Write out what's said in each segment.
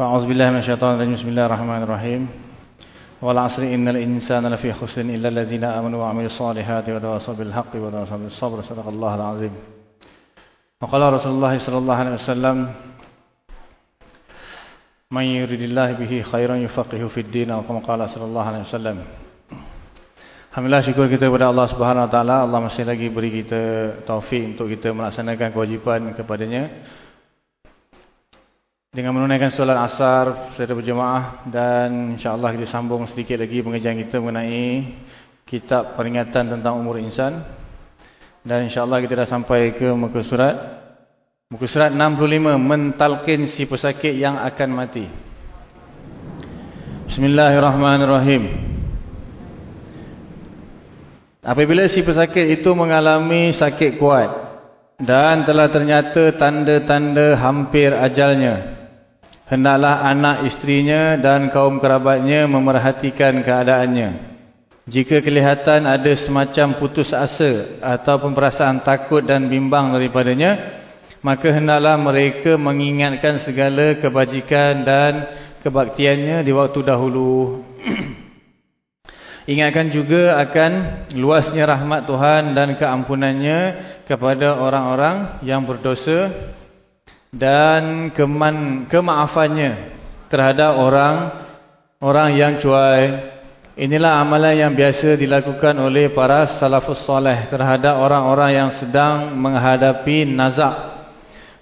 فأعوذ بالله من الشيطان الرجيم. بسم الله الرحمن الرحيم. والعصر إن الإنسان لفي خسر إلا الذين آمنوا وعملوا الصالحات وتواصوا بالحق وتواصوا بالصبر. صدق الله العظيم. وقال رسول الله صلى الله عليه وسلم من يريد الله به خيرا يفقه في الدين أو كما قال صلى الله عليه وسلم. Alhamdulillah syukur kita kepada Allah Subhanahu Wa Taala. Allah masih lagi beri kita taufik untuk kita melaksanakan kewajipan kepadanya. Dengan menunaikan solat asar secara berjemaah dan insyaAllah kita sambung sedikit lagi pengajian kita mengenai kitab peringatan tentang umur insan. Dan insyaAllah kita dah sampai ke muka surat. Muka surat 65 mentalkin si pesakit yang akan mati. Bismillahirrahmanirrahim. Apabila si pesakit itu mengalami sakit kuat dan telah ternyata tanda-tanda hampir ajalnya hendaklah anak istrinya dan kaum kerabatnya memerhatikan keadaannya. Jika kelihatan ada semacam putus asa atau perasaan takut dan bimbang daripadanya, maka hendaklah mereka mengingatkan segala kebajikan dan kebaktiannya di waktu dahulu. Ingatkan juga akan luasnya rahmat Tuhan dan keampunannya kepada orang-orang yang berdosa dan keman, kemaafannya terhadap orang orang yang cuai. Inilah amalan yang biasa dilakukan oleh para salafus soleh terhadap orang-orang yang sedang menghadapi nazak.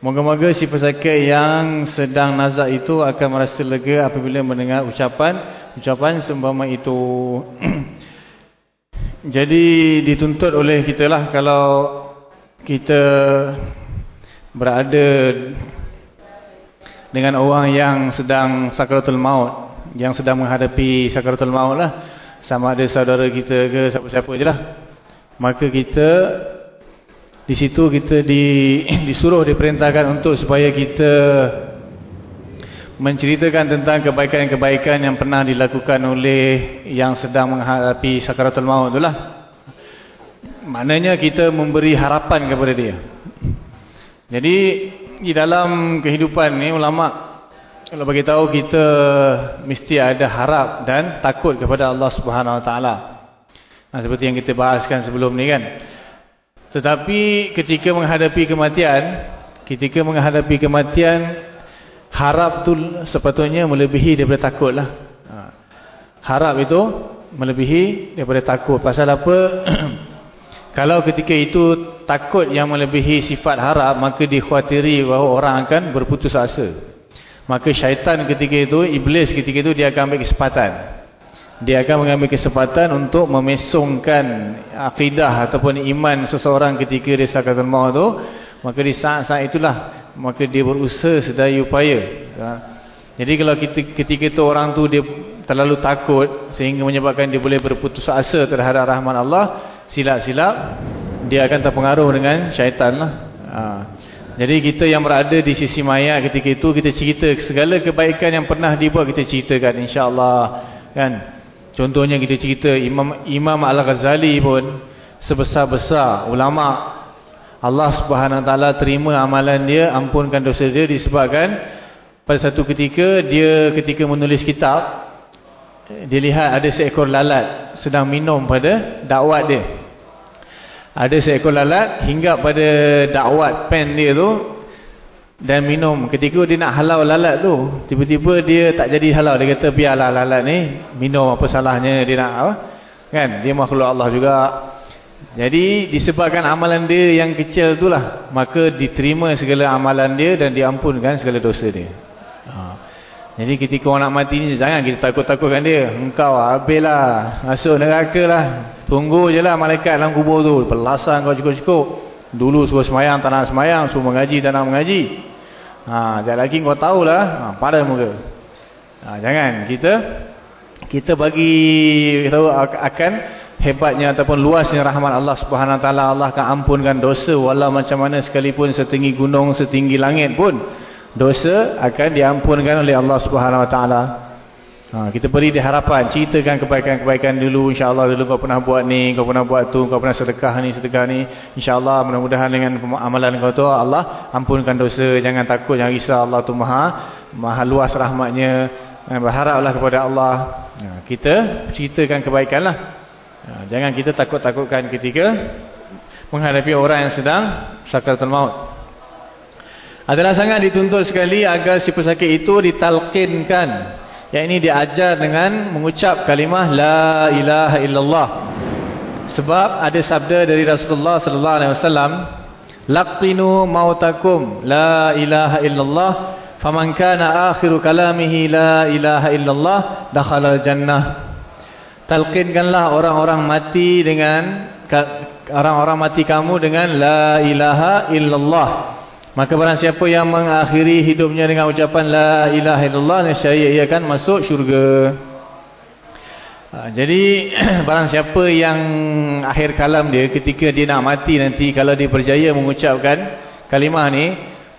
Moga-moga si pesakit yang sedang nazak itu akan merasa lega apabila mendengar ucapan ucapan seumpama itu. Jadi dituntut oleh kita lah kalau kita berada dengan orang yang sedang sakaratul maut, yang sedang menghadapi sakaratul maut lah, sama ada saudara kita ke siapa-siapa je lah. Maka kita di situ kita di, disuruh diperintahkan untuk supaya kita menceritakan tentang kebaikan-kebaikan yang pernah dilakukan oleh yang sedang menghadapi sakaratul maut itulah. Maknanya kita memberi harapan kepada dia. Jadi di dalam kehidupan ni ulama kalau bagi tahu kita mesti ada harap dan takut kepada Allah Subhanahu Wa Taala. Seperti yang kita bahaskan sebelum ni kan. Tetapi ketika menghadapi kematian, ketika menghadapi kematian harap tu sepatutnya melebihi daripada takutlah. Ha. Harap itu melebihi daripada takut. Pasal apa? Kalau ketika itu takut yang melebihi sifat harap, maka dikhawatiri bahawa orang akan berputus asa. Maka syaitan ketika itu, iblis ketika itu dia akan ambil kesempatan. Dia akan mengambil kesempatan untuk memesongkan akidah ataupun iman seseorang ketika dia sakit maut itu. Maka di saat-saat itulah maka dia berusaha sedaya upaya. Ha. Jadi kalau kita, ketika itu orang tu dia terlalu takut sehingga menyebabkan dia boleh berputus asa terhadap rahmat Allah, silap-silap dia akan terpengaruh dengan syaitan lah. Ha. Jadi kita yang berada di sisi mayat ketika itu kita cerita segala kebaikan yang pernah dibuat kita ceritakan insya-Allah kan. Contohnya kita cerita Imam Imam Al-Ghazali pun sebesar-besar ulama Allah Subhanahu taala terima amalan dia, ampunkan dosa dia disebabkan pada satu ketika dia ketika menulis kitab dia lihat ada seekor lalat sedang minum pada dakwat dia. Ada seekor lalat hingga pada dakwat pen dia tu dan minum. Ketika dia nak halau lalat tu, tiba-tiba dia tak jadi halau. Dia kata biarlah lalat ni minum apa salahnya dia nak apa? Kan? Dia makhluk Allah juga. Jadi disebabkan amalan dia yang kecil itulah maka diterima segala amalan dia dan diampunkan segala dosa dia. Ha. Jadi ketika orang nak mati ni jangan kita takut-takutkan dia. Engkau habislah masuk neraka lah. Tunggu je lah malaikat dalam kubur tu. Pelasan kau cukup-cukup. Dulu suruh semayang tak nak semayang. Suruh mengaji tak nak mengaji. Ha, sekejap lagi kau tahulah. Ha, pada muka. Ha, jangan kita kita bagi tahu akan hebatnya ataupun luasnya rahmat Allah Subhanahu Taala Allah akan ampunkan dosa walau macam mana sekalipun setinggi gunung setinggi langit pun dosa akan diampunkan oleh Allah Subhanahu Wa Taala. Ha, kita beri di harapan, ceritakan kebaikan-kebaikan dulu, insya-Allah dulu kau pernah buat ni, kau pernah buat tu, kau pernah sedekah ni, sedekah ni. Insya-Allah mudah-mudahan dengan amalan kau tu Allah ampunkan dosa, jangan takut, jangan risau Allah tu Maha Maha luas rahmatnya. Berharaplah kepada Allah. Ha, kita ceritakan kebaikanlah. Ha, jangan kita takut-takutkan ketika menghadapi orang yang sedang sakaratul maut. Adalah sangat dituntut sekali agar si pesakit itu ditalqinkan. Yang ini diajar dengan mengucap kalimah La ilaha illallah. Sebab ada sabda dari Rasulullah sallallahu alaihi wasallam Laqtinu mautakum La ilaha illallah Faman kana akhiru kalamihi La ilaha illallah Dakhalal jannah. Talqinkanlah orang-orang mati dengan Orang-orang mati kamu dengan La ilaha illallah Maka barang siapa yang mengakhiri hidupnya dengan ucapan La ilaha illallah Nescaya ia akan masuk syurga. Ha, Jadi barang siapa yang akhir kalam dia Ketika dia nak mati nanti Kalau dia berjaya mengucapkan kalimah ni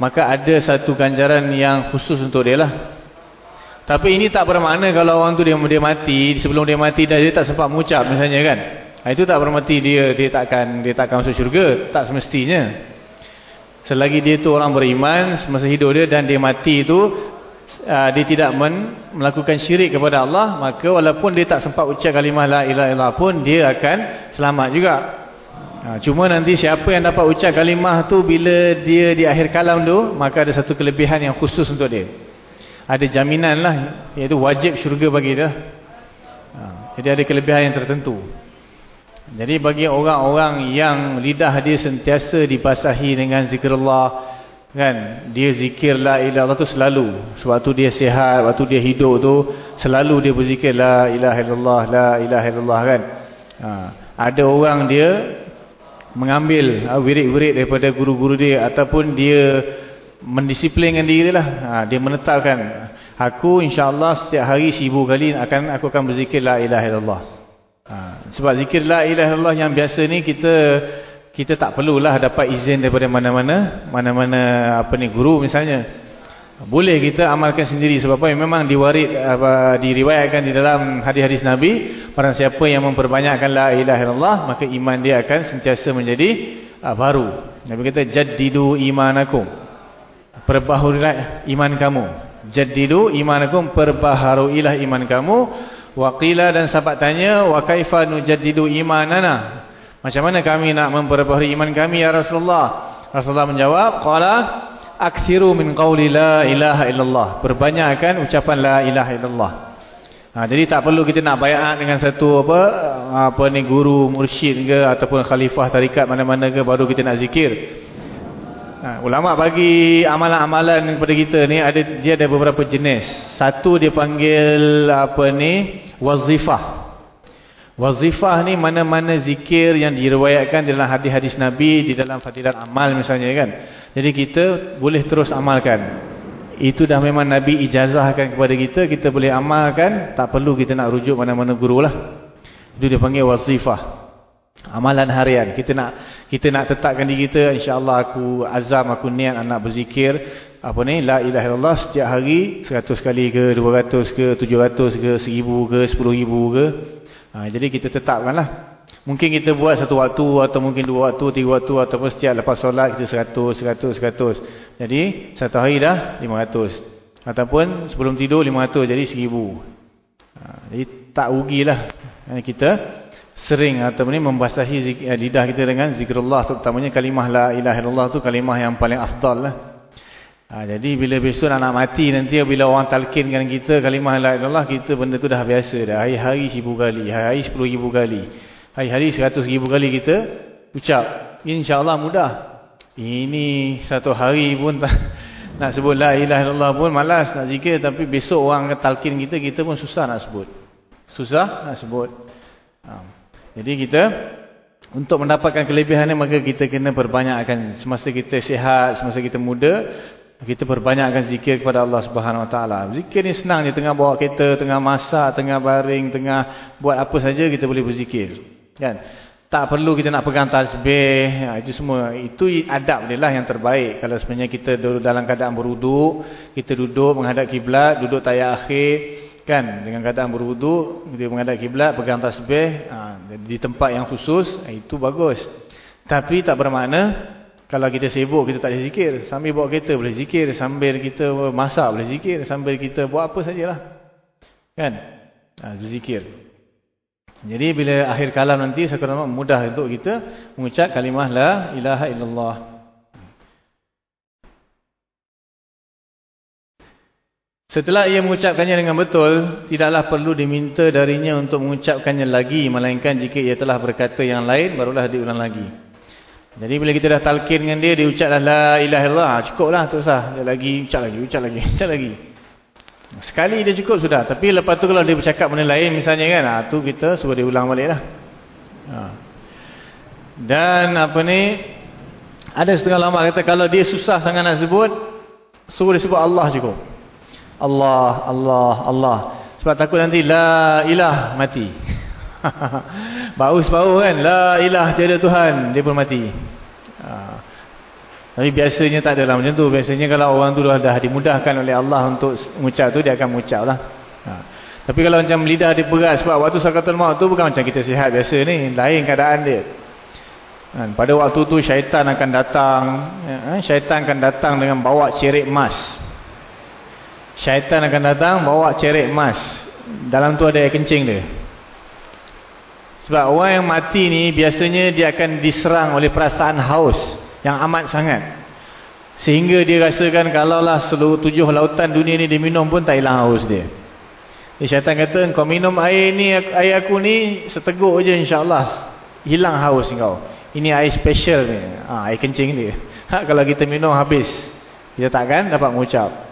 Maka ada satu ganjaran yang khusus untuk dia lah. Tapi ini tak bermakna kalau orang tu dia, dia mati Sebelum dia mati dah dia tak sempat mengucap misalnya kan? Ha, Itu tak bermakna dia, dia takkan dia takkan masuk syurga Tak semestinya Selagi dia tu orang beriman semasa hidup dia dan dia mati itu uh, dia tidak men melakukan syirik kepada Allah, maka walaupun dia tak sempat ucap kalimah la ilaha illallah pun dia akan selamat juga. Uh, cuma nanti siapa yang dapat ucap kalimah tu bila dia di akhir kalam tu, maka ada satu kelebihan yang khusus untuk dia. Ada jaminan lah, iaitu wajib syurga bagi dia. Uh, jadi ada kelebihan yang tertentu. Jadi bagi orang-orang yang lidah dia sentiasa dibasahi dengan zikrullah kan dia zikir la ilaha illallah tu selalu. Sewaktu dia sihat waktu dia hidup tu selalu dia berzikir la ilaha illallah la ilaha illallah kan. Ha. ada orang dia mengambil ha, wirid-wirid daripada guru-guru dia ataupun dia mendisiplinkan diri lah. Ha, dia menetapkan aku insyaAllah setiap hari seribu kali akan aku akan berzikir la ilaha illallah Ha, sebab zikir la ilaha illallah yang biasa ni kita kita tak perlulah dapat izin daripada mana-mana mana-mana apa ni guru misalnya. Boleh kita amalkan sendiri sebab apa memang diwarid apa diriwayatkan di dalam hadis-hadis Nabi barang siapa yang memperbanyakkan la ilaha illallah maka iman dia akan sentiasa menjadi uh, baru. Nabi kata jaddidu imanakum. Perbaharuilah iman kamu. Jaddidu imanakum perbaharuilah iman kamu Waqila dan sahabat tanya, wa kaifa nujaddidu imanana? Macam mana kami nak memperbaharui iman kami ya Rasulullah? Rasulullah menjawab, qala akthiru min qawli la ilaha illallah. Perbanyakkan ucapan la ilaha illallah. Ha, jadi tak perlu kita nak bayat dengan satu apa apa ni guru mursyid ke ataupun khalifah tarikat mana-mana ke baru kita nak zikir. Ha, ulama bagi amalan-amalan kepada kita ni ada dia ada beberapa jenis. Satu dia panggil apa ni wazifah. Wazifah ni mana-mana zikir yang diriwayatkan dalam hadis-hadis Nabi di dalam fadilat amal misalnya kan. Jadi kita boleh terus amalkan. Itu dah memang Nabi ijazahkan kepada kita, kita boleh amalkan, tak perlu kita nak rujuk mana-mana guru lah. Itu dia panggil wazifah. Amalan harian. Kita nak kita nak tetapkan diri kita insya-Allah aku azam aku niat nak berzikir apa ni la ilaha illallah setiap hari 100 kali ke 200 ke 700 ke 1000 ke 10000 ke. Ha, jadi kita tetapkanlah. Mungkin kita buat satu waktu atau mungkin dua waktu, tiga waktu ataupun setiap lepas solat kita 100 100 100. Jadi satu hari dah 500. Ataupun sebelum tidur 500 jadi 1000. Ha, jadi tak rugilah kita sering atau ni membasahi eh, lidah kita dengan zikrullah terutamanya kalimah la ilaha illallah tu kalimah yang paling afdal lah. Ha, jadi bila besok nak mati nanti bila orang talkinkan kita kalimah la ilaha illallah kita benda tu dah biasa dah. Hari-hari seribu kali, hari-hari sepuluh ribu kali. Hari-hari seratus ribu kali kita ucap. InsyaAllah mudah. Ini satu hari pun tak, nak sebut la ilaha illallah pun malas nak zikir tapi besok orang talkin kita kita pun susah nak sebut. Susah nak sebut. Ha. Jadi kita untuk mendapatkan kelebihan ini maka kita kena perbanyakkan semasa kita sihat, semasa kita muda, Kita perbanyakkan zikir kepada Allah Subhanahu Wa Taala. Zikir ni senang je tengah bawa kereta, tengah masak, tengah baring, tengah buat apa saja kita boleh berzikir. Kan? Tak perlu kita nak pegang tasbih, ya, itu semua. Itu adab dia lah yang terbaik. Kalau sebenarnya kita duduk dalam keadaan beruduk, kita duduk menghadap kiblat, duduk tayak akhir, kan? Dengan keadaan beruduk, dia menghadap kiblat, pegang tasbih, ha, di tempat yang khusus, ha, itu bagus. Tapi tak bermakna, kalau kita sibuk, kita tak boleh zikir. Sambil bawa kereta boleh zikir, sambil kita masak boleh zikir, sambil kita buat apa sajalah. Kan? Ha, zikir. Jadi bila akhir kalam nanti sekurang mudah untuk kita mengucap kalimah la ilaha illallah. Setelah ia mengucapkannya dengan betul, tidaklah perlu diminta darinya untuk mengucapkannya lagi melainkan jika ia telah berkata yang lain barulah diulang lagi. Jadi bila kita dah talqin dengan dia, dia ucaplah la ilaha illallah, cukuplah tu sah. Dia lagi ucap lagi, ucap lagi, ucap lagi. Sekali dia cukup sudah. Tapi lepas tu kalau dia bercakap benda lain misalnya kan. Ha, tu kita suruh dia ulang balik lah. Ha. Dan apa ni. Ada setengah lama kata kalau dia susah sangat nak sebut. Suruh dia sebut Allah cukup. Allah, Allah, Allah. Sebab takut nanti la ilah mati. Baus-baus kan. La ilah tiada Tuhan. Dia pun mati. Ha. Tapi biasanya tak adalah macam tu. Biasanya kalau orang tu dah, dah dimudahkan oleh Allah untuk mengucap tu, dia akan mengucap lah. Ha. Tapi kalau macam lidah dia berat sebab waktu sakatul maut tu bukan macam kita sihat biasa ni. Lain keadaan dia. Ha. Pada waktu tu syaitan akan datang. Ha. Syaitan akan datang dengan bawa cerik emas. Syaitan akan datang bawa cerik emas. Dalam tu ada air kencing dia. Sebab orang yang mati ni biasanya dia akan diserang oleh perasaan haus yang amat sangat. Sehingga dia rasakan kalaulah seluruh tujuh lautan dunia ni dia minum pun tak hilang haus dia. Dia syaitan kata kau minum air ni air aku ni seteguk je insyaAllah. Hilang haus kau. Ini air special ni. Ha, air kencing dia. Ha, kalau kita minum habis kita takkan dapat mengucap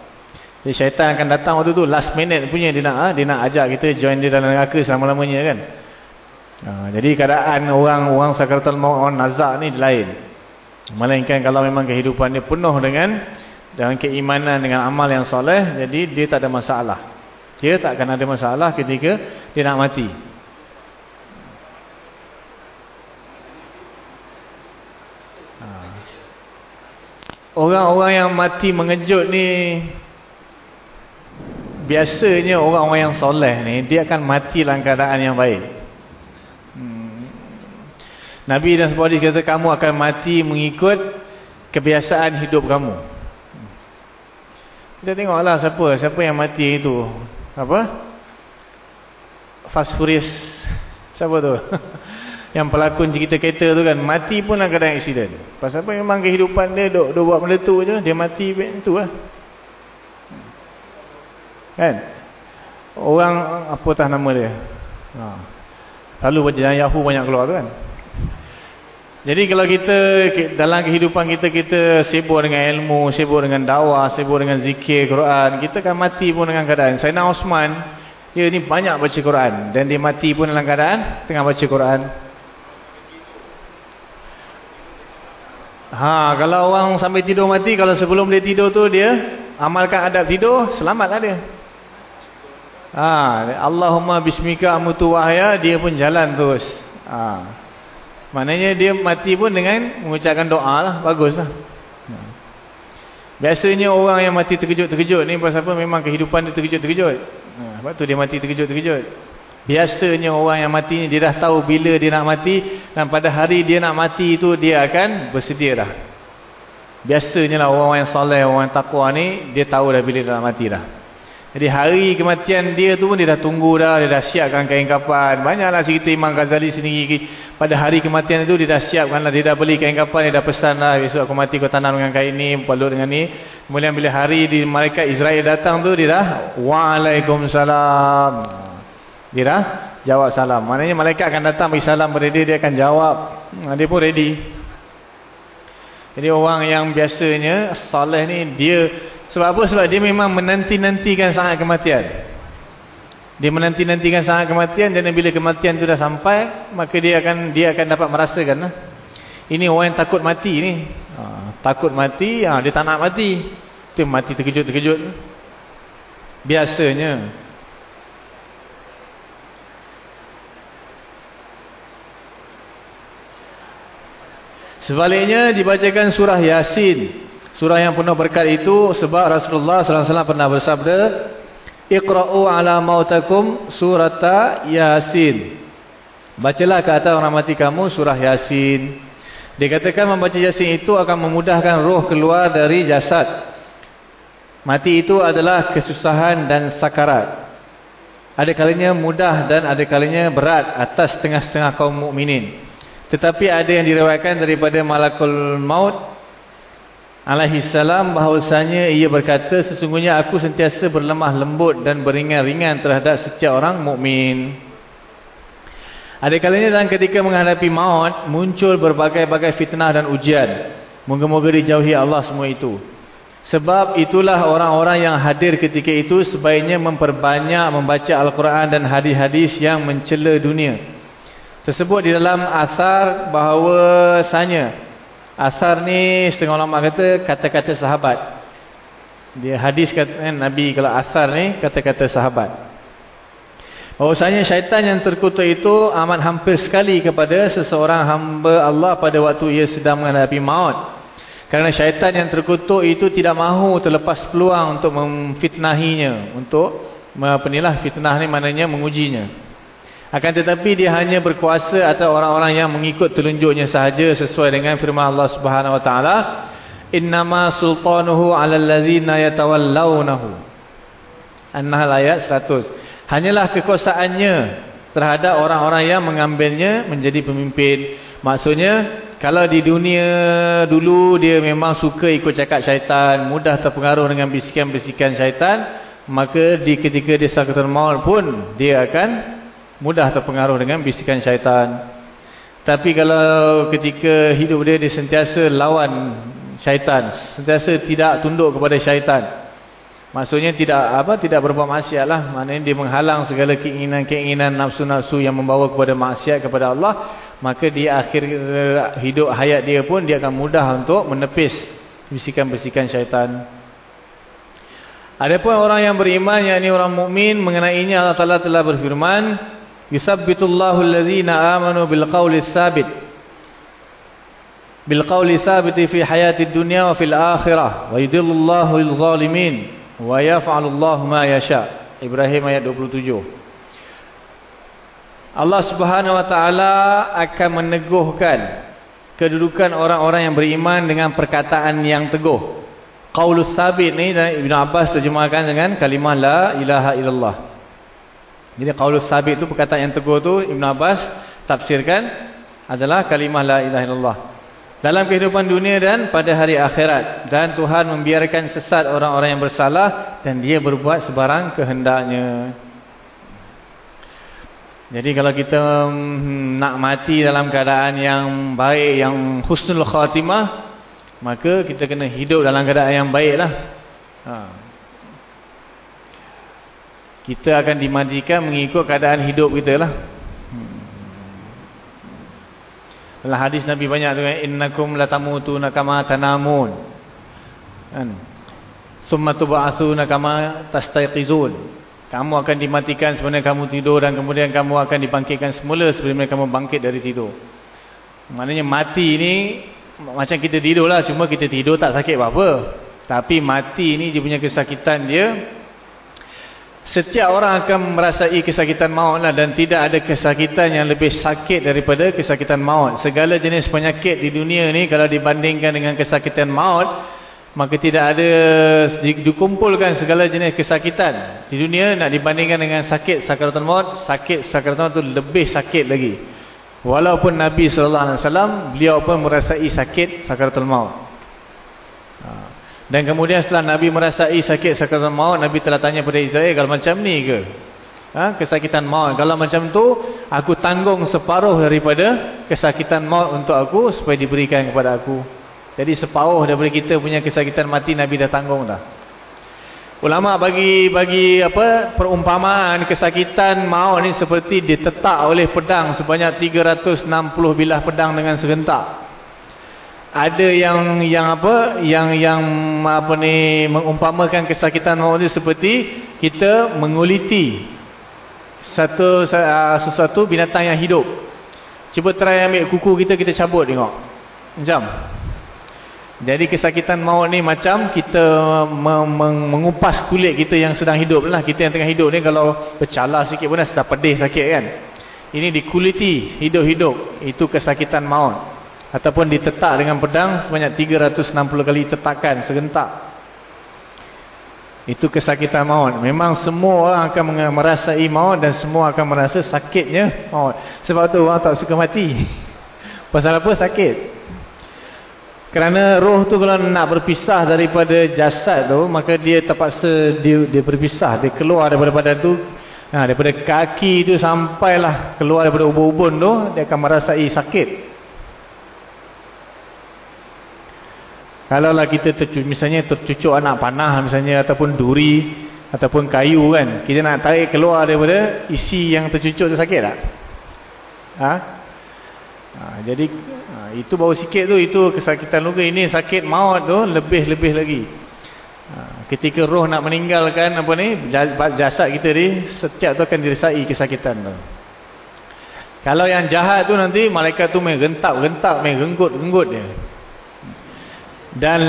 jadi syaitan akan datang waktu tu last minute punya dia nak ha, dia nak ajak kita join dia dalam neraka selama-lamanya kan ha, jadi keadaan orang-orang sakaratul maut orang nazak ni lain Melainkan kalau memang kehidupan dia penuh dengan dengan keimanan dengan amal yang soleh, jadi dia tak ada masalah. Dia tak akan ada masalah ketika dia nak mati. Ha. Orang-orang yang mati mengejut ni biasanya orang-orang yang soleh ni dia akan mati dalam keadaan yang baik. Nabi dan sebagainya kata kamu akan mati mengikut kebiasaan hidup kamu. Kita tengoklah siapa, siapa yang mati itu. Apa? Fast Furious. Siapa tu? yang pelakon cerita kereta tu kan. Mati pun dalam keadaan aksiden. Pasal apa memang kehidupan dia duk, duk buat tu je. Dia mati itu lah. Kan? Orang, apa tak nama dia? Ha. Lalu jalan Yahoo banyak keluar tu kan? Jadi kalau kita dalam kehidupan kita kita sibuk dengan ilmu, sibuk dengan dakwah, sibuk dengan zikir Quran, kita akan mati pun dengan keadaan. Sayyidina Osman, dia ni banyak baca Quran dan dia mati pun dalam keadaan tengah baca Quran. Ha, kalau orang sampai tidur mati, kalau sebelum dia tidur tu dia amalkan adab tidur, selamatlah dia. Ha, Allahumma bismika amutu wahya, dia pun jalan terus. Ha. Maknanya dia mati pun dengan mengucapkan doa lah. Bagus lah. Biasanya orang yang mati terkejut-terkejut ni pasal apa? Memang kehidupan dia terkejut-terkejut. Sebab tu dia mati terkejut-terkejut. Biasanya orang yang mati ni dia dah tahu bila dia nak mati. Dan pada hari dia nak mati itu dia akan bersedia dah. Biasanya lah orang yang soleh, orang yang takwa ni dia tahu dah bila dia nak mati dah. Jadi hari kematian dia tu pun dia dah tunggu dah, dia dah siapkan kain kapan. Banyaklah cerita Imam Ghazali sendiri. Pada hari kematian itu dia dah siapkan lah, dia dah beli kain kapan, dia dah pesan lah. Besok aku mati kau tanam dengan kain ni, palut dengan ni. Kemudian bila hari di malaikat Israel datang tu, dia dah, Waalaikumsalam. Dia dah jawab salam. Maknanya malaikat akan datang bagi salam pada dia, dia akan jawab. Dia pun ready. Jadi orang yang biasanya, salih ni, dia sebab apa? Sebab dia memang menanti-nantikan sangat kematian. Dia menanti-nantikan sangat kematian dan bila kematian itu dah sampai, maka dia akan dia akan dapat merasakan. Lah. Ini orang yang takut mati ni. Ha, takut mati, ha, dia tak nak mati. Itu mati terkejut-terkejut. Biasanya. Sebaliknya dibacakan surah Yasin. Surah yang penuh berkat itu sebab Rasulullah SAW pernah bersabda Iqra'u ala mautakum surata Yasin. Bacalah ke atas orang mati kamu surah Yasin. Dikatakan membaca Yasin itu akan memudahkan roh keluar dari jasad. Mati itu adalah kesusahan dan sakarat. Ada kalinya mudah dan ada kalinya berat atas setengah-setengah kaum mukminin. Tetapi ada yang diriwayatkan daripada malakul maut alaihi salam bahawasanya ia berkata sesungguhnya aku sentiasa berlemah lembut dan beringan-ringan terhadap setiap orang mukmin. Ada kalanya dalam ketika menghadapi maut muncul berbagai-bagai fitnah dan ujian. Moga-moga dijauhi Allah semua itu. Sebab itulah orang-orang yang hadir ketika itu sebaiknya memperbanyak membaca Al-Quran dan hadis-hadis yang mencela dunia. Tersebut di dalam asar bahawasanya Asar ni setengah ulama kata kata-kata sahabat. Dia hadis kata kan, Nabi kalau asar ni kata-kata sahabat. Bahawasanya syaitan yang terkutuk itu amat hampir sekali kepada seseorang hamba Allah pada waktu ia sedang menghadapi maut. Kerana syaitan yang terkutuk itu tidak mahu terlepas peluang untuk memfitnahinya. Untuk apa inilah fitnah ni maknanya mengujinya. Akan tetapi dia hanya berkuasa atas orang-orang yang mengikut telunjuknya sahaja sesuai dengan firman Allah Subhanahu wa taala, "Innama sultanuhu 'alal ladzina yatawallawnahu." An-Nahl ayat 100. Hanyalah kekuasaannya terhadap orang-orang yang mengambilnya menjadi pemimpin. Maksudnya, kalau di dunia dulu dia memang suka ikut cakap syaitan, mudah terpengaruh dengan bisikan-bisikan syaitan, maka di ketika dia sakaratul maut pun dia akan mudah terpengaruh dengan bisikan syaitan. Tapi kalau ketika hidup dia dia sentiasa lawan syaitan, sentiasa tidak tunduk kepada syaitan. Maksudnya tidak apa tidak berbuat maksiatlah, maknanya dia menghalang segala keinginan-keinginan nafsu-nafsu yang membawa kepada maksiat kepada Allah, maka di akhir hidup hayat dia pun dia akan mudah untuk menepis bisikan-bisikan syaitan. Adapun orang yang beriman yakni orang mukmin mengenainya Allah Taala telah berfirman Alladhina amanu bilqawli sabit bilqawli sabiti fi hayati dunya wa fil akhirah wa yudillullahu al-zalimin wa yaf'alullahu ma yasha Ibrahim ayat 27 Allah Subhanahu wa taala akan meneguhkan kedudukan orang-orang yang beriman dengan perkataan yang teguh. Qaulus sabit ni Ibn Abbas terjemahkan dengan kalimah la ilaha illallah. Jadi qaulus sabit itu perkataan yang teguh tu Ibn Abbas tafsirkan adalah kalimah la ilaha illallah. Dalam kehidupan dunia dan pada hari akhirat dan Tuhan membiarkan sesat orang-orang yang bersalah dan dia berbuat sebarang kehendaknya. Jadi kalau kita hmm, nak mati dalam keadaan yang baik yang husnul khatimah maka kita kena hidup dalam keadaan yang baiklah. Ha kita akan dimandikan mengikut keadaan hidup kita lah. Dalam hadis Nabi banyak tu kan innakum latamutuna kama tanamun. Kan? Summa tub'atsuna kama tastayqizun. Kamu akan dimatikan sebenarnya kamu tidur dan kemudian kamu akan dibangkitkan semula sebelum kamu bangkit dari tidur. Maknanya mati ni macam kita tidur lah cuma kita tidur tak sakit apa-apa. Tapi mati ni dia punya kesakitan dia Setiap orang akan merasai kesakitan maut lah dan tidak ada kesakitan yang lebih sakit daripada kesakitan maut. Segala jenis penyakit di dunia ni kalau dibandingkan dengan kesakitan maut, maka tidak ada dikumpulkan segala jenis kesakitan. Di dunia nak dibandingkan dengan sakit sakaratul maut, sakit sakaratul maut itu lebih sakit lagi. Walaupun Nabi SAW, beliau pun merasai sakit sakaratul maut. Dan kemudian setelah Nabi merasai sakit sakaratul maut, Nabi telah tanya pada Israel, kalau macam ni ke? Ha? Kesakitan maut. Kalau macam tu, aku tanggung separuh daripada kesakitan maut untuk aku supaya diberikan kepada aku. Jadi separuh daripada kita punya kesakitan mati Nabi dah tanggung dah. Ulama bagi bagi apa perumpamaan kesakitan maut ni seperti ditetak oleh pedang sebanyak 360 bilah pedang dengan serentak. Ada yang yang apa yang yang apa ni mengumpamakan kesakitan maut ni seperti kita menguliti satu uh, sesuatu binatang yang hidup. Cuba try ambil kuku kita kita cabut tengok. Macam jadi kesakitan maut ni macam kita mengupas kulit kita yang sedang hidup lah. Kita yang tengah hidup ni kalau bercalar sikit pun dah pedih sakit kan. Ini dikuliti hidup-hidup. Itu kesakitan maut ataupun ditetak dengan pedang sebanyak 360 kali tetakan serentak. Itu kesakitan maut. Memang semua orang akan merasai maut dan semua akan merasa sakitnya maut. Sebab tu orang tak suka mati. Pasal apa? Sakit. Kerana roh tu kalau nak berpisah daripada jasad tu maka dia terpaksa dia, dia berpisah. Dia keluar daripada badan tu. Ha, daripada kaki tu sampailah keluar daripada ubun-ubun tu dia akan merasai sakit Kalaulah kita tercucuk, misalnya tercucuk anak panah misalnya ataupun duri ataupun kayu kan, kita nak tarik keluar daripada isi yang tercucuk tu sakit tak? Ha? ha jadi ha, itu baru sikit tu itu kesakitan luka ini sakit maut tu lebih-lebih lagi. Ha, ketika roh nak meninggalkan apa ni jasad kita ni setiap tu akan diresai kesakitan tu. Kalau yang jahat tu nanti malaikat tu main gentak-gentak main renggut-renggut dia dan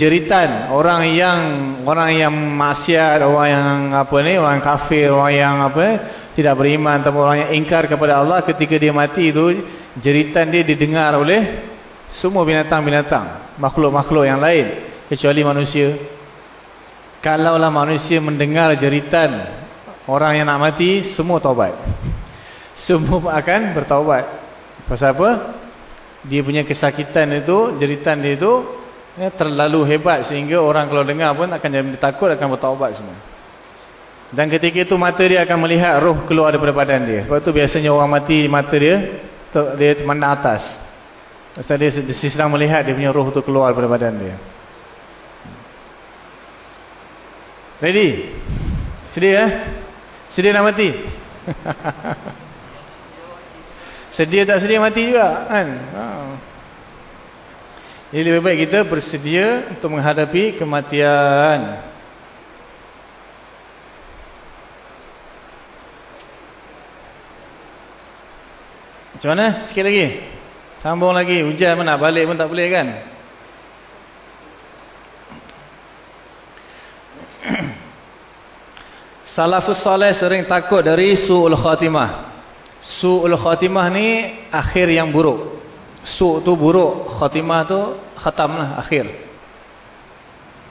jeritan orang yang orang yang maksiat orang yang apa ni orang kafir orang yang apa tidak beriman atau orang yang ingkar kepada Allah ketika dia mati itu jeritan dia didengar oleh semua binatang-binatang makhluk-makhluk yang lain kecuali manusia. Kalaulah manusia mendengar jeritan orang yang nak mati semua taubat. Semua akan bertaubat. Pasal apa? Dia punya kesakitan itu jeritan dia itu ya, terlalu hebat sehingga orang kalau dengar pun akan jadi takut akan bertaubat semua. Dan ketika itu mata dia akan melihat roh keluar daripada badan dia. Sebab tu biasanya orang mati mata dia dia mana atas. Pasal dia, dia sedang melihat dia punya roh tu keluar daripada badan dia. Ready? Sedih eh? Sedih nak mati? Sedih tak sedih mati juga kan? Haa jadi lebih baik kita bersedia untuk menghadapi kematian. Macam mana? Sikit lagi. Sambung lagi. Hujan pun nak balik pun tak boleh kan? Salafus salih sering takut dari su'ul khatimah. Su'ul khatimah ni akhir yang buruk. Su' tu buruk, khatimah tu khatam lah, akhir.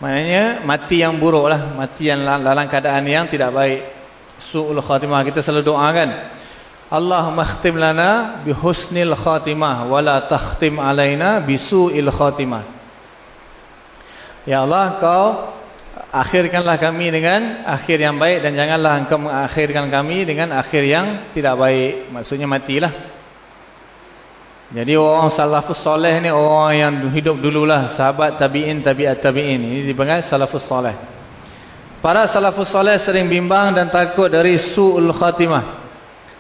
Maknanya mati yang buruk lah, mati yang dalam keadaan yang tidak baik. Su'ul khatimah, kita selalu doa kan. Allah makhtim lana bihusnil khatimah, wala takhtim alaina bisu'il khatimah. Ya Allah, kau akhirkanlah kami dengan akhir yang baik dan janganlah engkau mengakhirkan kami dengan akhir yang tidak baik. Maksudnya matilah. Jadi orang salafus soleh ni orang yang hidup dululah sahabat tabi'in tabi'at tabi'in. Ini dipanggil salafus soleh. Para salafus soleh sering bimbang dan takut dari su'ul khatimah.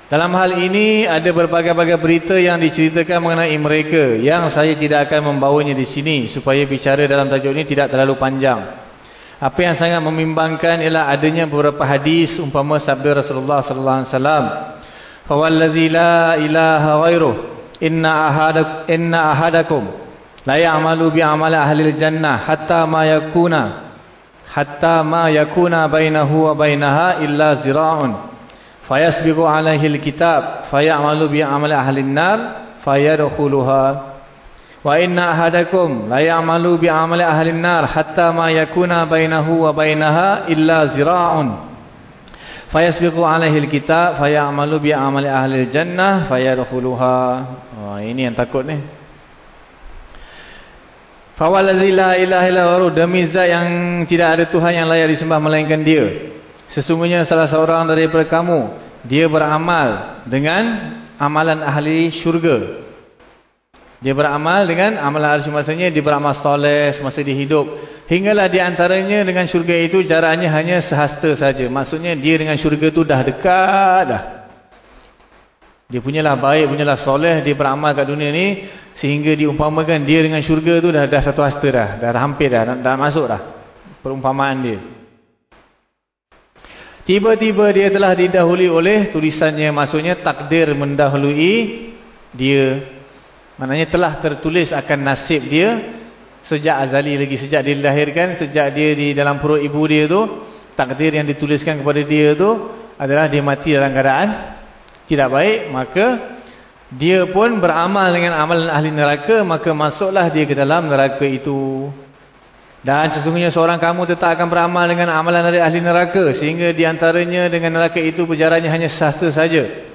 Dalam hal ini ada berbagai-bagai berita yang diceritakan mengenai mereka yang saya tidak akan membawanya di sini supaya bicara dalam tajuk ini tidak terlalu panjang. Apa yang sangat membimbangkan ialah adanya beberapa hadis umpama sabda Rasulullah sallallahu alaihi wasallam. Fa wallazi la ilaha ghairuh inna ahadak inna ahadakum la ya'malu bi amali ahli jannah hatta ma yakuna hatta ma yakuna bainahu wa bainaha illa zira'un fayasbiqu alaihi alkitab fayamalu bi amali ahli an-nar fayadkhuluha wa inna ahadakum la ya'malu bi amali ahli an-nar hatta ma fayasbiqu alaihi alkitab fayamalu bi amali ahli jannah fayadkhuluha. Oh ini yang takut ni. Fawallazi la ilaha illa huwa demi zat yang tidak ada tuhan yang layak disembah melainkan dia. Sesungguhnya salah seorang daripada kamu dia beramal dengan amalan ahli syurga dia beramal dengan amalan syurga maksudnya dia beramal soleh semasa dia hidup Hinggalah di antaranya dengan syurga itu jaraknya hanya sehasta saja. Maksudnya dia dengan syurga itu dah dekat dah. Dia punyalah baik, punyalah soleh, dia beramal kat dunia ni. sehingga diumpamakan dia dengan syurga tu dah dah satu hasta dah, dah hampir dah, dah dah masuk dah perumpamaan dia tiba-tiba dia telah didahului oleh tulisannya maksudnya takdir mendahului dia maknanya telah tertulis akan nasib dia sejak azali lagi sejak dia dilahirkan sejak dia di dalam perut ibu dia tu takdir yang dituliskan kepada dia tu adalah dia mati dalam keadaan tidak baik maka dia pun beramal dengan amalan ahli neraka maka masuklah dia ke dalam neraka itu. Dan sesungguhnya seorang kamu tetap akan beramal dengan amalan dari ahli neraka sehingga diantaranya dengan neraka itu berjalannya hanya sahsta saja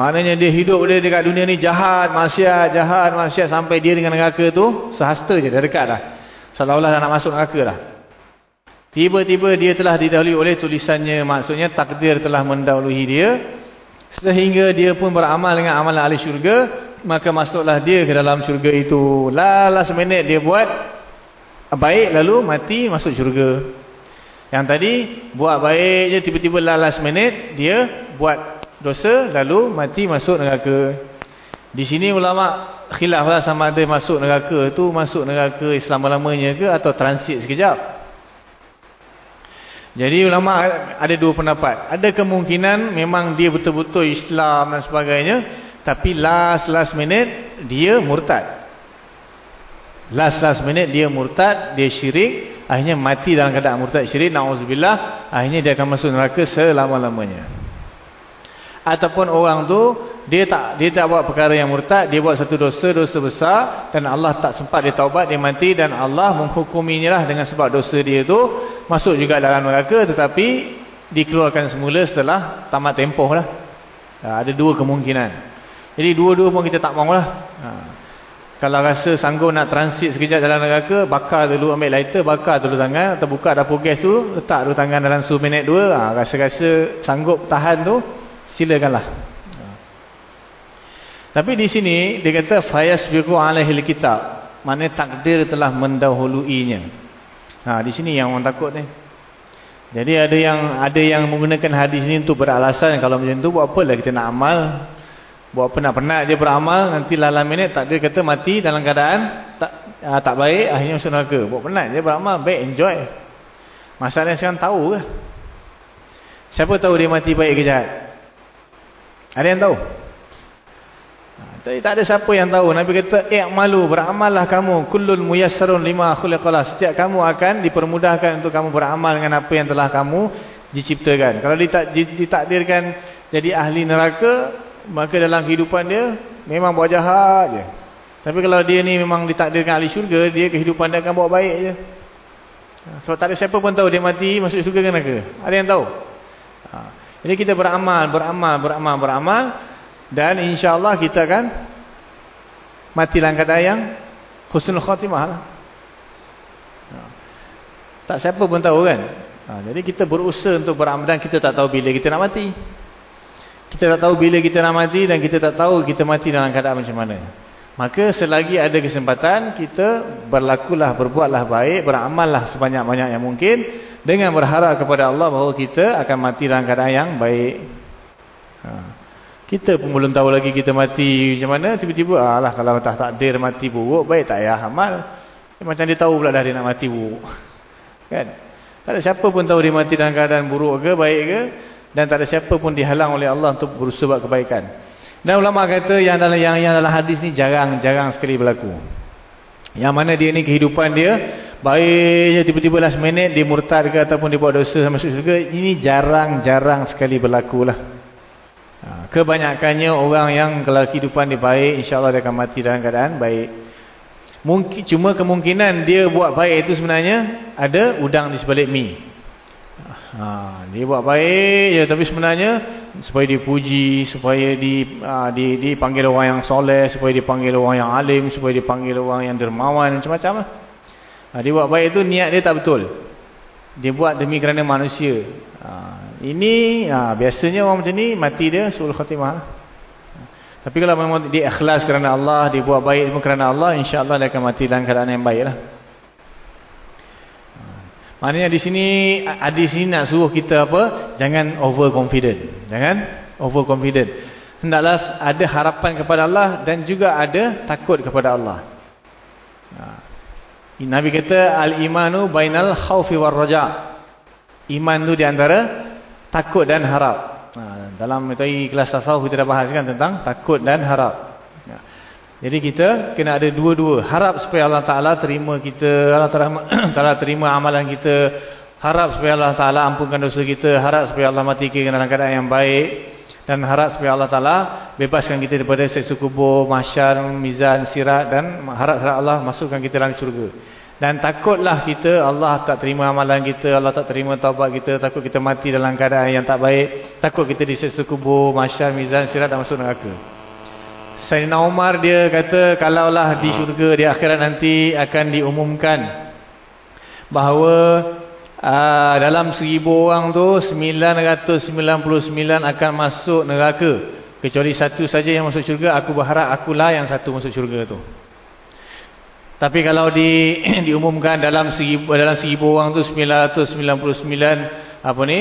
maknanya dia hidup dia dekat dunia ni jahat maksiat jahat maksiat sampai dia dengan neraka itu sahasta je dah dekat dah seolah-olah dah nak masuk neraka dah tiba-tiba dia telah didahului oleh tulisannya maksudnya takdir telah mendahului dia Sehingga dia pun beramal dengan amalan ahli syurga. Maka masuklah dia ke dalam syurga itu. Last minute dia buat baik lalu mati masuk syurga. Yang tadi buat baik je tiba-tiba last minute dia buat dosa lalu mati masuk neraka. Di sini ulama khilaf lah sama ada masuk neraka tu masuk neraka Islam lamanya ke atau transit sekejap. Jadi ulama ada dua pendapat. Ada kemungkinan memang dia betul-betul Islam dan sebagainya. Tapi last last minute dia murtad. Last last minute dia murtad, dia syirik. Akhirnya mati dalam keadaan murtad syirik. Na'udzubillah. Akhirnya dia akan masuk neraka selama-lamanya. Ataupun orang tu dia tak dia tak buat perkara yang murtad, dia buat satu dosa, dosa besar dan Allah tak sempat dia taubat, dia mati dan Allah menghukuminya lah dengan sebab dosa dia tu masuk juga dalam neraka tetapi dikeluarkan semula setelah tamat tempoh lah. Ha, ada dua kemungkinan. Jadi dua-dua pun kita tak mahu lah. Ha. Kalau rasa sanggup nak transit sekejap dalam neraka, bakar dulu ambil lighter, bakar dulu tangan atau buka dapur gas tu, letak dulu tangan dalam suhu minit dua. Ha, rasa-rasa sanggup tahan tu, silakanlah. Tapi di sini dia kata fayasbiqu alaihi kitab. Maknanya takdir telah mendahuluinya. Ha, di sini yang orang takut ni. Jadi ada yang ada yang menggunakan hadis ini untuk beralasan kalau macam tu buat apalah kita nak amal. Buat apa nak penat je beramal nanti lalam minit tak dia kata mati dalam keadaan tak ha, tak baik akhirnya masuk neraka. Buat penat je beramal baik enjoy. Masalahnya sekarang tahu ke? Siapa tahu dia mati baik ke jahat? Ada yang tahu? Tapi tak ada siapa yang tahu. Nabi kata, malu beramallah kamu. Kullun muyassarun lima khuliqalah. Setiap kamu akan dipermudahkan untuk kamu beramal dengan apa yang telah kamu diciptakan. Kalau ditakdirkan jadi ahli neraka, maka dalam kehidupan dia, memang buat jahat je. Tapi kalau dia ni memang ditakdirkan ahli syurga, dia kehidupan dia akan buat baik je. Sebab tak ada siapa pun tahu dia mati masuk syurga ke neraka. Ada yang tahu? Ha. Jadi kita beramal, beramal, beramal, beramal. Dan insyaAllah kita akan mati dalam keadaan yang husnul khatimah lah. Tak siapa pun tahu kan. Ha, jadi kita berusaha untuk beramal dan kita tak tahu bila kita nak mati. Kita tak tahu bila kita nak mati dan kita tak tahu kita mati dalam keadaan macam mana. Maka selagi ada kesempatan kita berlakulah, berbuatlah baik, beramallah sebanyak-banyak yang mungkin dengan berharap kepada Allah bahawa kita akan mati dalam keadaan yang baik. Ha. Kita pun belum tahu lagi kita mati macam mana. Tiba-tiba, alah kalau tak takdir mati buruk, baik tak payah amal. Eh, macam dia tahu pula dah dia nak mati buruk. Kan? Tak ada siapa pun tahu dia mati dalam keadaan buruk ke, baik ke. Dan tak ada siapa pun dihalang oleh Allah untuk berusaha buat kebaikan. Dan ulama kata yang dalam yang, yang dalam hadis ni jarang-jarang sekali berlaku. Yang mana dia ni kehidupan dia, baik je tiba-tiba last minute dia murtad ke ataupun dia buat dosa masuk syurga. Ini jarang-jarang sekali berlaku lah. Ha, kebanyakannya orang yang kalau kehidupan dia baik, insyaAllah dia akan mati dalam keadaan baik. Mungkin, cuma kemungkinan dia buat baik itu sebenarnya ada udang di sebalik mi. Ha, dia buat baik je, tapi sebenarnya supaya dipuji, supaya di, ha, di, dipanggil orang yang soleh, supaya dipanggil orang yang alim, supaya dipanggil orang yang dermawan, macam-macam lah. Ha, dia buat baik itu niat dia tak betul. Dia buat demi kerana manusia. Ha, ini ha, biasanya orang macam ni mati dia suul khatimah. Tapi kalau memang dia ikhlas kerana Allah, dia buat baik kerana Allah, insya-Allah dia akan mati dalam keadaan yang baiklah. Maknanya di sini hadis ini nak suruh kita apa? Jangan over confident. Jangan over confident. hendaklah ada harapan kepada Allah dan juga ada takut kepada Allah. Ha. Nabi kata al-imanu bainal khaufi war raja. Iman tu di antara takut dan harap. Ha. dalam metode kelas tasawuf kita dah bahaskan tentang takut dan harap. Jadi kita kena ada dua-dua, harap supaya Allah Taala terima kita, Allah Taala terima amalan kita, harap supaya Allah Taala ampunkan dosa kita, harap supaya Allah mati kita dalam keadaan yang baik dan harap supaya Allah Ta'ala bebaskan kita daripada seksa kubur, mahsyar, mizan, sirat dan harap supaya Allah masukkan kita dalam syurga. Dan takutlah kita Allah tak terima amalan kita, Allah tak terima taubat kita, takut kita mati dalam keadaan yang tak baik, takut kita diseksa kubur, mahsyar, mizan, sirat dan masuk neraka. Sayyidina Umar dia kata kalaulah di syurga di akhirat nanti akan diumumkan bahawa Aa, ah, dalam seribu orang tu 999 akan masuk neraka. Kecuali satu saja yang masuk syurga aku berharap akulah yang satu masuk syurga tu. Tapi kalau di diumumkan dalam seribu dalam seribu orang tu 999 apa ni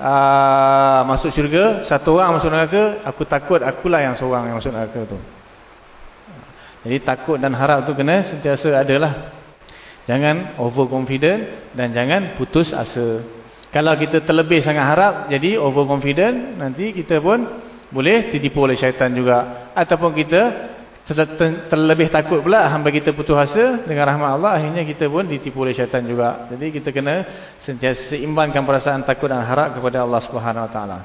ah, masuk syurga satu orang masuk neraka aku takut akulah yang seorang yang masuk neraka tu jadi takut dan harap tu kena sentiasa adalah Jangan overconfident dan jangan putus asa. Kalau kita terlebih sangat harap, jadi overconfident, nanti kita pun boleh ditipu oleh syaitan juga. Ataupun kita terlebih takut pula, hamba kita putus asa dengan rahmat Allah, akhirnya kita pun ditipu oleh syaitan juga. Jadi kita kena sentiasa seimbangkan perasaan takut dan harap kepada Allah Subhanahu Wa Taala.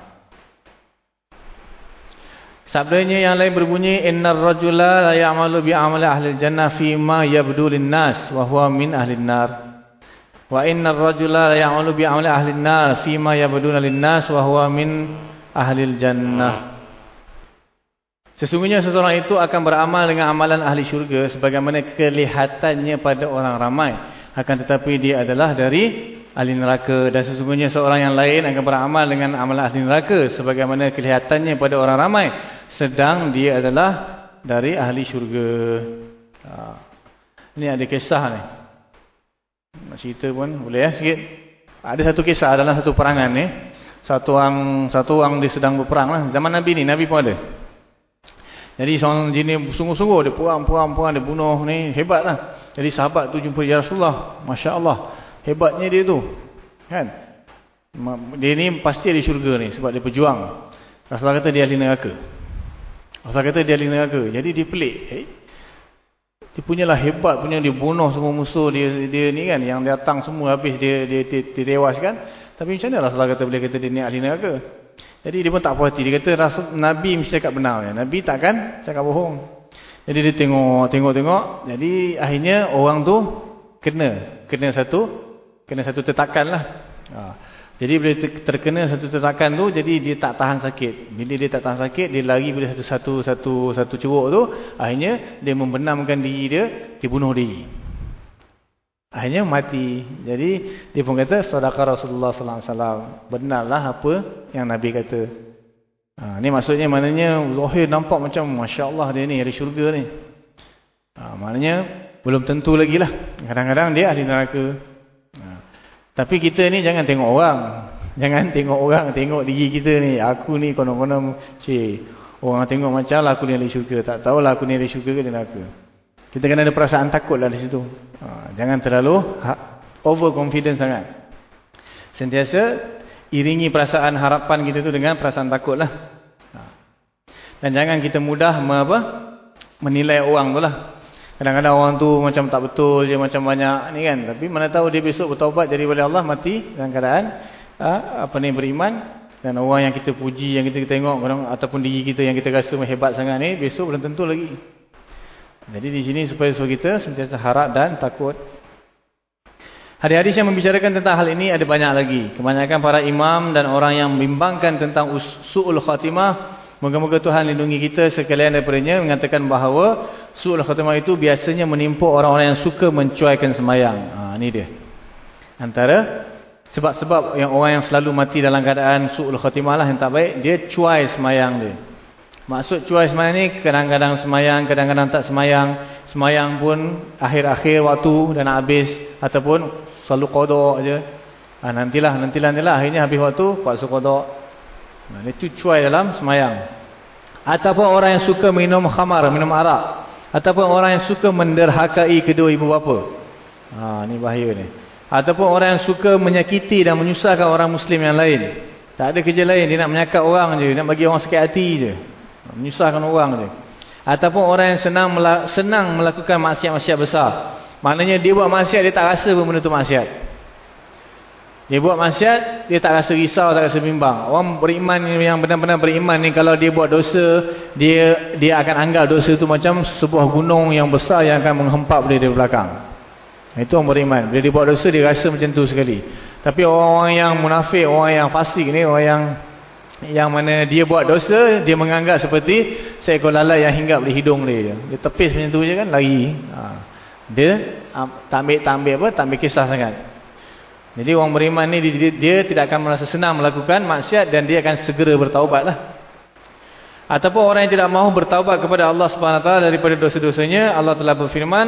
Sabdanya yang lain berbunyi innar rajula la ya'malu bi amali ahli jannah fi ma yabdu lin-nas wa huwa min ahli nar wa innar rajula la ya'malu bi amali ahli nar fi ma yabdu lin-nas wa huwa min ahli jannah Sesungguhnya seseorang itu akan beramal dengan amalan ahli syurga sebagaimana kelihatannya pada orang ramai akan tetapi dia adalah dari ahli neraka dan sesungguhnya seorang yang lain akan beramal dengan amalan ahli neraka sebagaimana kelihatannya pada orang ramai sedang dia adalah dari ahli syurga. Ha. Ini ada kisah ni. Nak cerita pun boleh ya sikit. Ada satu kisah dalam satu perangan ni. Satu orang satu orang dia sedang berperang lah. Zaman Nabi ni, Nabi pun ada. Jadi seorang jenis sungguh-sungguh dia perang-perang-perang dia bunuh ni hebat lah. Jadi sahabat tu jumpa Ya Rasulullah. Masya Allah. Hebatnya dia tu. Kan? Dia ni pasti ada syurga ni sebab dia berjuang. Rasulullah kata dia ahli neraka. Rasulullah kata dia ahli neraka. Jadi dia pelik. Eh? Dia punyalah hebat punya dia bunuh semua musuh dia dia ni kan yang datang semua habis dia dia direwaskan. Tapi macam mana Rasulullah kata boleh kata dia ni ahli neraka? Jadi dia pun tak puas hati. Dia kata Rasul Nabi mesti cakap benar ya. Nabi takkan cakap bohong. Jadi dia tengok tengok tengok. Jadi akhirnya orang tu kena kena satu kena satu tetakan lah. Ha. Jadi bila terkena satu tetakan tu, jadi dia tak tahan sakit. Bila dia tak tahan sakit, dia lari pada satu satu satu satu curuk tu, akhirnya dia membenamkan diri dia, dia bunuh diri. Akhirnya mati. Jadi dia pun kata sedekah Rasulullah sallallahu alaihi wasallam. Benarlah apa yang Nabi kata. Ha, ni maksudnya maknanya zahir nampak macam masya-Allah dia ni dari syurga ni. Ha, maknanya belum tentu lagi lah. Kadang-kadang dia ahli neraka. Tapi kita ni jangan tengok orang. Jangan tengok orang, tengok diri kita ni. Aku ni konon-konon, cik. Orang tengok macam lah aku ni ahli syurga. Tak tahulah aku ni ahli syurga ke neraka. Kita kena ada perasaan takut lah di situ. Ha, jangan terlalu ha, overconfident sangat. Sentiasa iringi perasaan harapan kita tu dengan perasaan takut lah. Ha. Dan jangan kita mudah apa, menilai orang tu lah. Kadang-kadang orang tu macam tak betul je macam banyak ni kan. Tapi mana tahu dia besok bertaubat jadi oleh Allah mati dalam keadaan apa ni beriman dan orang yang kita puji yang kita tengok ataupun diri kita yang kita rasa hebat sangat ni besok belum tentu lagi. Jadi di sini supaya supaya kita sentiasa harap dan takut. Hadis-hadis yang membicarakan tentang hal ini ada banyak lagi. Kebanyakan para imam dan orang yang membimbangkan tentang usul khatimah Moga-moga Tuhan lindungi kita sekalian daripadanya mengatakan bahawa su'ul khatimah itu biasanya menimpa orang-orang yang suka mencuaikan semayang. Ha, ini dia. Antara sebab-sebab yang orang yang selalu mati dalam keadaan su'ul khatimah lah yang tak baik, dia cuai semayang dia. Maksud cuai semayang ni kadang-kadang semayang, kadang-kadang tak semayang. Semayang pun akhir-akhir waktu dan nak habis ataupun selalu kodok je. Ha, nantilah, nantilah, nantilah. Akhirnya habis waktu, paksa kodok. Nah, itu cuai dalam semayang. Ataupun orang yang suka minum khamar, minum arak. Ataupun orang yang suka menderhakai kedua ibu bapa. Ha, ni bahaya ni. Ataupun orang yang suka menyakiti dan menyusahkan orang muslim yang lain. Tak ada kerja lain. Dia nak menyakat orang je. Nak bagi orang sakit hati je. Menyusahkan orang je. Ataupun orang yang senang senang melakukan maksiat-maksiat besar. Maknanya dia buat maksiat, dia tak rasa pun benda tu maksiat. Dia buat maksiat, dia tak rasa risau, tak rasa bimbang. Orang beriman yang benar-benar beriman ni kalau dia buat dosa, dia dia akan anggap dosa itu macam sebuah gunung yang besar yang akan menghempap dia dari belakang. Itu orang beriman. Bila dia buat dosa, dia rasa macam tu sekali. Tapi orang-orang yang munafik, orang yang fasik ni, orang yang yang mana dia buat dosa, dia menganggap seperti seekor lalai yang hinggap di hidung dia. Dia tepis macam tu je kan, lari. Ha. Dia tak ambil, tak ambil apa, tak ambil kisah sangat. Jadi orang beriman ni dia, dia tidak akan merasa senang melakukan maksiat dan dia akan segera bertaubat lah. Ataupun orang yang tidak mahu bertaubat kepada Allah Taala daripada dosa-dosanya, Allah telah berfirman,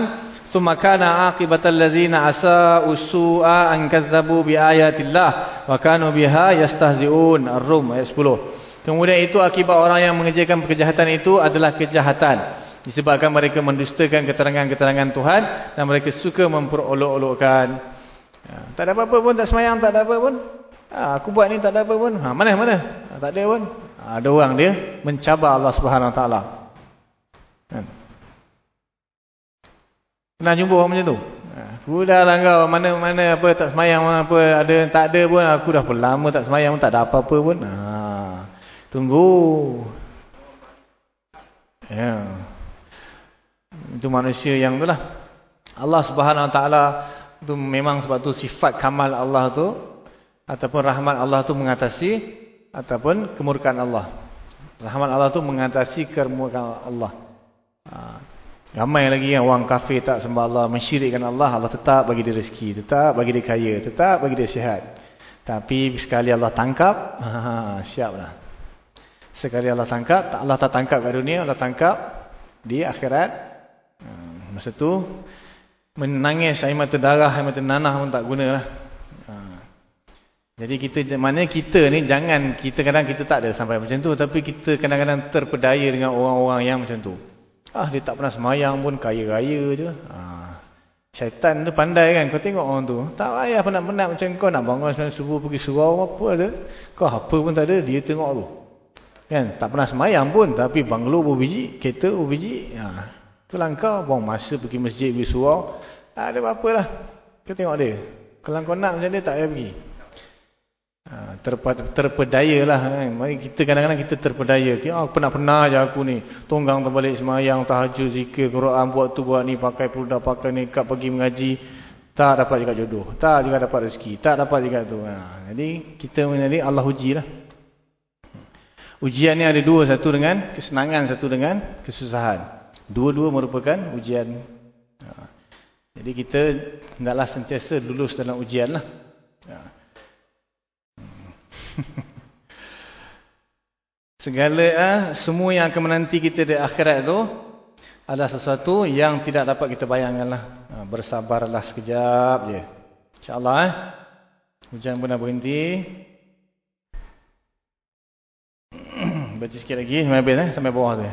"Tsumma kana aqibatal ladzina asa'u su'a an kadzdzabu bi ayatillah wa kanu biha yastahzi'un." Ar-Rum ayat 10. Kemudian itu akibat orang yang mengerjakan kejahatan itu adalah kejahatan disebabkan mereka mendustakan keterangan-keterangan Tuhan dan mereka suka memperolok-olokkan Ha, tak ada apa-apa pun, tak semayang, tak ada apa pun. Ha, aku buat ni tak ada apa pun. Ha, mana, mana? Ha, tak ada pun. Ha, ada orang dia mencabar Allah Subhanahu Wa Taala. Pernah jumpa orang macam tu? Aku dah langgar mana-mana apa tak semayang apa ada tak ada pun aku dah lama tak semayang tak ada apa-apa pun. Ha, tunggu. Ya. Itu manusia yang itulah. Allah Subhanahu Taala itu memang sebab tu sifat kamal Allah tu ataupun rahmat Allah tu mengatasi ataupun kemurkaan Allah. Rahmat Allah tu mengatasi kemurkaan Allah. Ha. Ramai lagi yang orang kafir tak sembah Allah, mensyirikkan Allah, Allah tetap bagi dia rezeki, tetap bagi dia kaya, tetap bagi dia sihat. Tapi sekali Allah tangkap, ha, siaplah. Sekali Allah tangkap, Allah tak tangkap kat dunia, Allah tangkap di akhirat. Ha, masa tu menangis air mata darah, air mata nanah pun tak guna lah. Ha. Jadi kita, mana kita ni jangan, kita kadang kita tak ada sampai macam tu. Tapi kita kadang-kadang terpedaya dengan orang-orang yang macam tu. Ah Dia tak pernah semayang pun, kaya-raya je. Ha. Syaitan tu pandai kan, kau tengok orang tu. Tak payah penat-penat macam kau nak bangun sembilan subuh pergi surau apa ada. Kau apa pun tak ada, dia tengok tu. Kan, tak pernah semayang pun, tapi banglo berbiji, kereta berbiji. Ha. Itulah kau buang masa pergi masjid, pergi surau. Tak ada apa-apa lah. Kau tengok dia. Kalau kau nak macam dia, tak payah pergi. Ha, terpedaya lah. Kan. Kita kadang-kadang kita terpedaya. Oh, Pernah-pernah je aku ni. Tunggang terbalik semayang, tahajud, zikir, Quran, buat tu, buat ni, pakai pulda, pakai ni, kat pergi mengaji. Tak dapat juga jodoh. Tak juga dapat rezeki. Tak dapat juga tu. Ha. Jadi, kita menjadi Allah uji lah. Ujian ni ada dua. Satu dengan kesenangan, satu dengan kesusahan. Dua-dua merupakan ujian. Ha. Jadi kita hendaklah sentiasa lulus dalam ujian lah. Ha. Segala ah, semua yang akan menanti kita di akhirat itu adalah sesuatu yang tidak dapat kita bayangkan lah. Ha, bersabarlah sekejap je. InsyaAllah eh. Hujan pun dah berhenti. Baca sikit lagi sampai habis eh. Sampai bawah tu.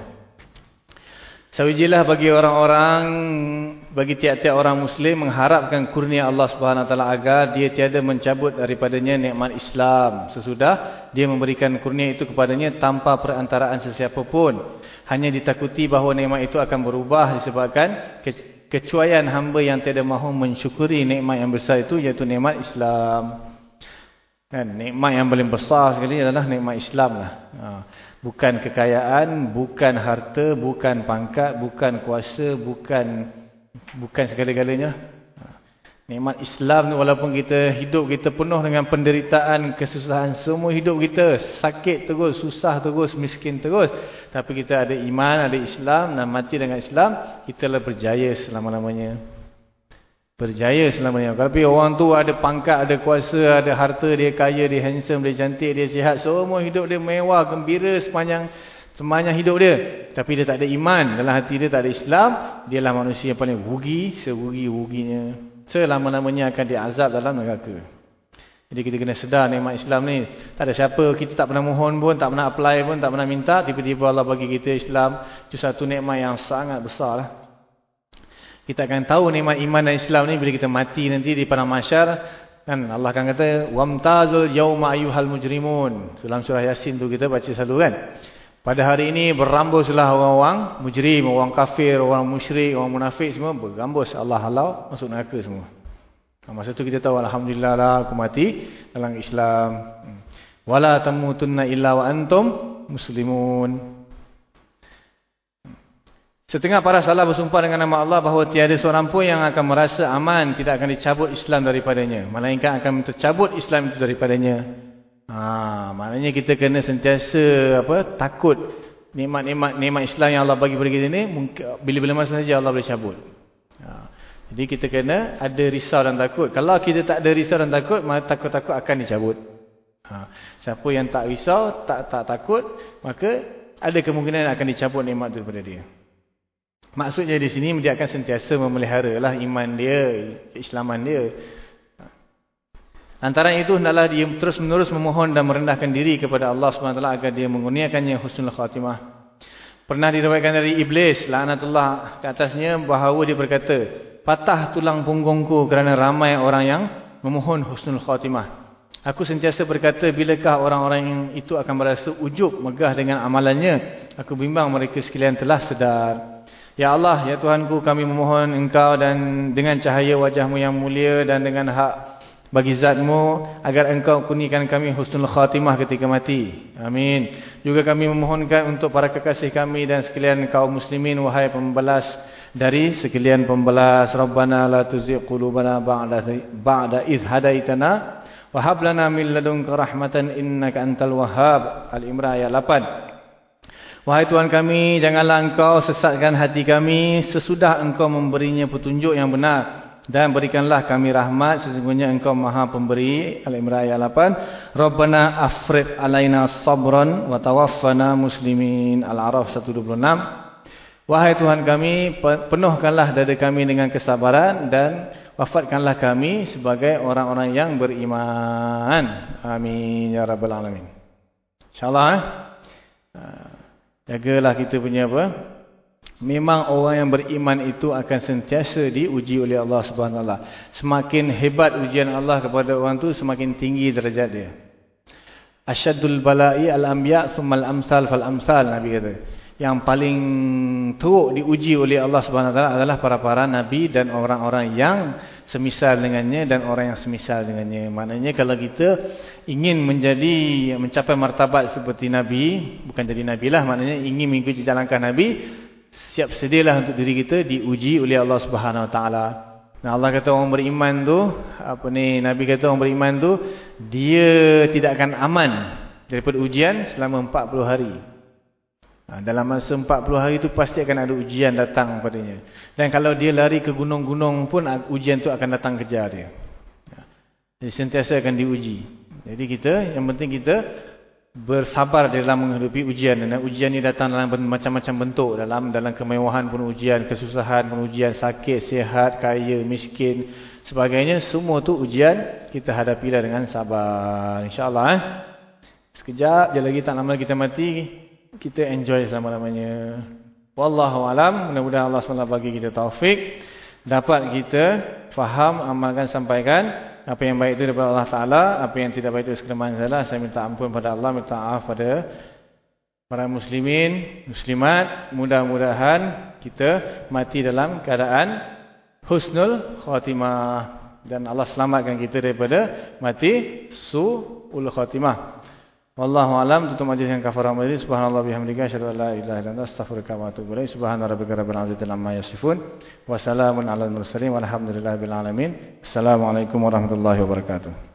Sawijilah bagi orang-orang bagi tiap-tiap orang muslim mengharapkan kurnia Allah Subhanahu wa taala agar dia tiada mencabut daripadanya nikmat Islam. Sesudah dia memberikan kurnia itu kepadanya tanpa perantaraan sesiapa pun. Hanya ditakuti bahawa nikmat itu akan berubah disebabkan kecuaian hamba yang tiada mahu mensyukuri nikmat yang besar itu iaitu nikmat Islam. Kan nikmat yang paling besar sekali adalah nikmat Islam lah. Ha. Bukan kekayaan, bukan harta, bukan pangkat, bukan kuasa, bukan bukan segala-galanya. Nikmat Islam ni walaupun kita hidup kita penuh dengan penderitaan, kesusahan, semua hidup kita sakit terus, susah terus, miskin terus. Tapi kita ada iman, ada Islam dan mati dengan Islam, kita lah berjaya selama-lamanya berjaya selamanya. Tapi orang tu ada pangkat, ada kuasa, ada harta, dia kaya, dia handsome, dia cantik, dia sihat. Semua hidup dia mewah, gembira sepanjang Semuanya hidup dia. Tapi dia tak ada iman. Dalam hati dia tak ada Islam. Dialah manusia yang paling wugi. Serugi-wuginya. Selama-lamanya akan diazab dalam neraka. Jadi kita kena sedar nikmat Islam ni. Tak ada siapa. Kita tak pernah mohon pun. Tak pernah apply pun. Tak pernah minta. Tiba-tiba Allah bagi kita Islam. Itu satu nikmat yang sangat besar lah. Kita akan tahu nikmat iman dan Islam ni. Bila kita mati nanti di padang masyar. Kan Allah akan kata. Wamtazul yawma ayuhal mujrimun. Dalam surah Yasin tu kita baca selalu. Kan. Pada hari ini berambuslah orang-orang mujrim, orang kafir, orang musyrik, orang munafik semua berambus. Allah halau masuk neraka semua. Masa tu kita tahu alhamdulillah lah aku mati dalam Islam. Hmm. Wala tamutunna illa wa antum muslimun. Setengah para salah bersumpah dengan nama Allah bahawa tiada seorang pun yang akan merasa aman tidak akan dicabut Islam daripadanya. Melainkan akan tercabut Islam itu daripadanya. Ha, maknanya kita kena sentiasa apa takut nikmat-nikmat nikmat Islam yang Allah bagi kepada kita ni bila-bila masa saja Allah boleh cabut. Ha. Jadi kita kena ada risau dan takut. Kalau kita tak ada risau dan takut, maka takut-takut akan dicabut. Ha. Siapa yang tak risau, tak tak takut, maka ada kemungkinan akan dicabut nikmat itu kepada dia. Maksudnya di sini dia akan sentiasa memelihara lah iman dia, keislaman dia. Antara itu hendaklah dia terus menerus memohon dan merendahkan diri kepada Allah SWT agar dia mengurniakannya husnul khatimah. Pernah diriwayatkan dari Iblis, la'anatullah ke atasnya bahawa dia berkata, patah tulang punggungku kerana ramai orang yang memohon husnul khatimah. Aku sentiasa berkata, bilakah orang-orang itu akan merasa ujub, megah dengan amalannya? Aku bimbang mereka sekalian telah sedar. Ya Allah, ya Tuhanku, kami memohon engkau dan dengan cahaya wajahmu yang mulia dan dengan hak bagi zatmu, agar engkau kunikan kami husnul khatimah ketika mati. Amin. Juga kami memohonkan untuk para kekasih kami dan sekalian kaum muslimin, wahai pembalas dari sekalian pembalas Rabbana la tuzigh qulubana ba'da ba'da idh hadaitana wa hab lana min ladunka rahmatan innaka antal wahhab Al-Imran ayat 8 Wahai Tuhan kami janganlah engkau sesatkan hati kami sesudah engkau memberinya petunjuk yang benar dan berikanlah kami rahmat sesungguhnya engkau maha pemberi Al-Imran ayat 8 Rabbana afrid alaina sabran wa tawaffana muslimin Al-Araf 126 Wahai Tuhan kami, penuhkanlah dada kami dengan kesabaran dan wafatkanlah kami sebagai orang-orang yang beriman. Amin. Ya Rabbal Alamin. InsyaAllah. Eh? Ah, jagalah kita punya apa. Memang orang yang beriman itu akan sentiasa diuji oleh Allah SWT. Semakin hebat ujian Allah kepada orang itu, semakin tinggi derajat dia. Asyadul bala'i al-ambiya' summal amsal fal-amsal. Nabi kata yang paling teruk diuji oleh Allah Subhanahu taala adalah para-para nabi dan orang-orang yang semisal dengannya dan orang yang semisal dengannya. Maknanya kalau kita ingin menjadi mencapai martabat seperti nabi, bukan jadi nabilah, maknanya ingin mengikuti jalan nabi, siap sedialah untuk diri kita diuji oleh Allah Subhanahu taala. Nah Allah kata orang beriman tu, apa ni nabi kata orang beriman tu dia tidak akan aman daripada ujian selama 40 hari. Ha, dalam masa 40 hari itu pasti akan ada ujian datang padanya. Dan kalau dia lari ke gunung-gunung pun ujian itu akan datang kejar dia. Jadi sentiasa akan diuji. Jadi kita, yang penting kita bersabar dalam menghadapi ujian. Dan ujian ini datang dalam macam-macam bentuk. Dalam dalam kemewahan pun ujian, kesusahan pun ujian, sakit, sihat, kaya, miskin, sebagainya. Semua tu ujian kita hadapilah dengan sabar. InsyaAllah. Eh? Sekejap, je lagi tak lama kita mati kita enjoy selama-lamanya. Wallahu alam, mudah-mudahan Allah SWT bagi kita taufik dapat kita faham, amalkan, sampaikan apa yang baik itu daripada Allah Taala, apa yang tidak baik itu sekalian salah. Saya minta ampun pada Allah, minta maaf pada para muslimin, muslimat. Mudah-mudahan kita mati dalam keadaan husnul khatimah dan Allah selamatkan kita daripada mati su'ul khatimah. Wallahu alam. Tutup majlis yang kafara majlis subhanallah bihamdika an la ilaha illa anta astaghfiruka wa atubu ilaik. Subhana rabbika rabbil izzati amma yasifun. Wa salamun alal mursalin. Walhamdulillahi bil alamin. Assalamualaikum warahmatullahi wabarakatuh